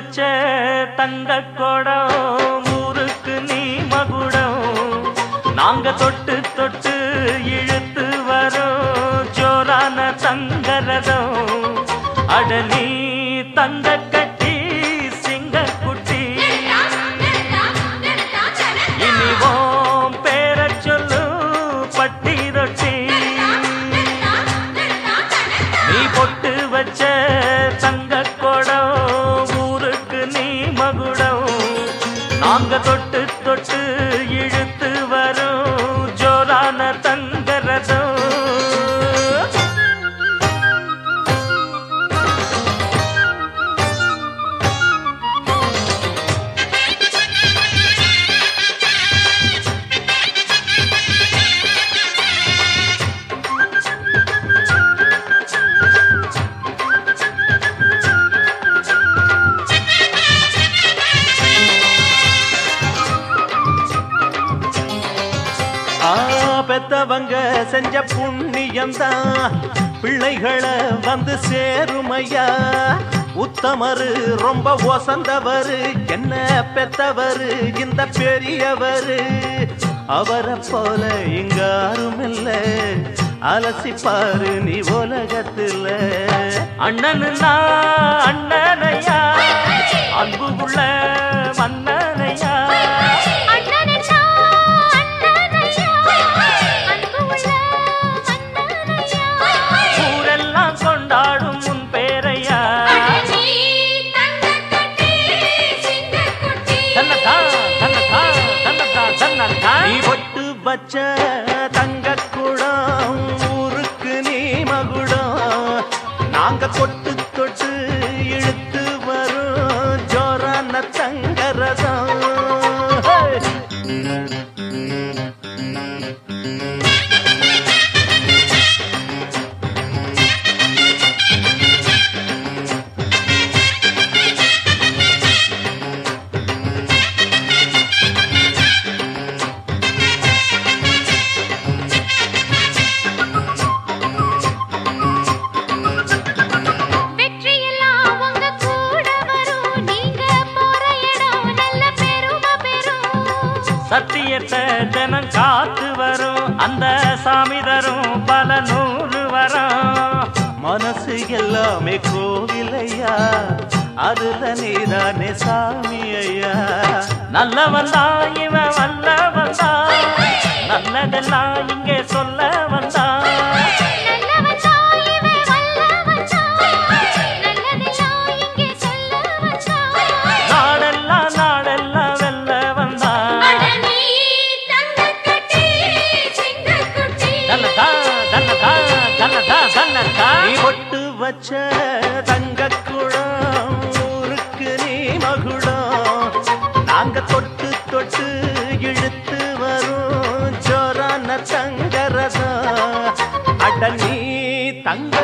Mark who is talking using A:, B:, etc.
A: வச்ச தங்க குடம் ஊருக்கு நீ மகுடம். நாங்க தொட்டு தொட்டு இழுத்து வரோம். ஜோரான தங்கரதம் அடலி தங்க
B: பெத்தவங்க செஞ்ச புண்ணியம்தான். பிள்ளைகளை வந்து சேருமையா? உத்தமரு ரொம்ப ஒசந்தவரு. என்ன பெத்தவரு? இந்த பெரியவரு. அவரை போல இங்க யாரும் இல்ல அலசிப்பாரு நீ உலகத்துல.
A: அண்ணனுன்னா
B: அண்ணன் வச்ச தங்க குடம் ஊருக்கு நீ மகுடம். நாங்க கொட்டு தொட்டு இழுத்து வரும் ஜோரான தங்க
A: சத்தியத்தை தினம் காத்து வரும். அந்த சாமி தரும் பல நூறு வரும்.
B: மனசு எல்லாமே கோவிலையா? அதுல நீதானே சாமி ஐயா
A: நல்லவன் தான் இவன். வச்ச தங்கக்குடம் ஊருக்கு நீ மகுடம். நாங்க தொட்டு தொட்டு இழுத்து வரும் ஜோரான தங்கரதம் அட
B: நீ தங்க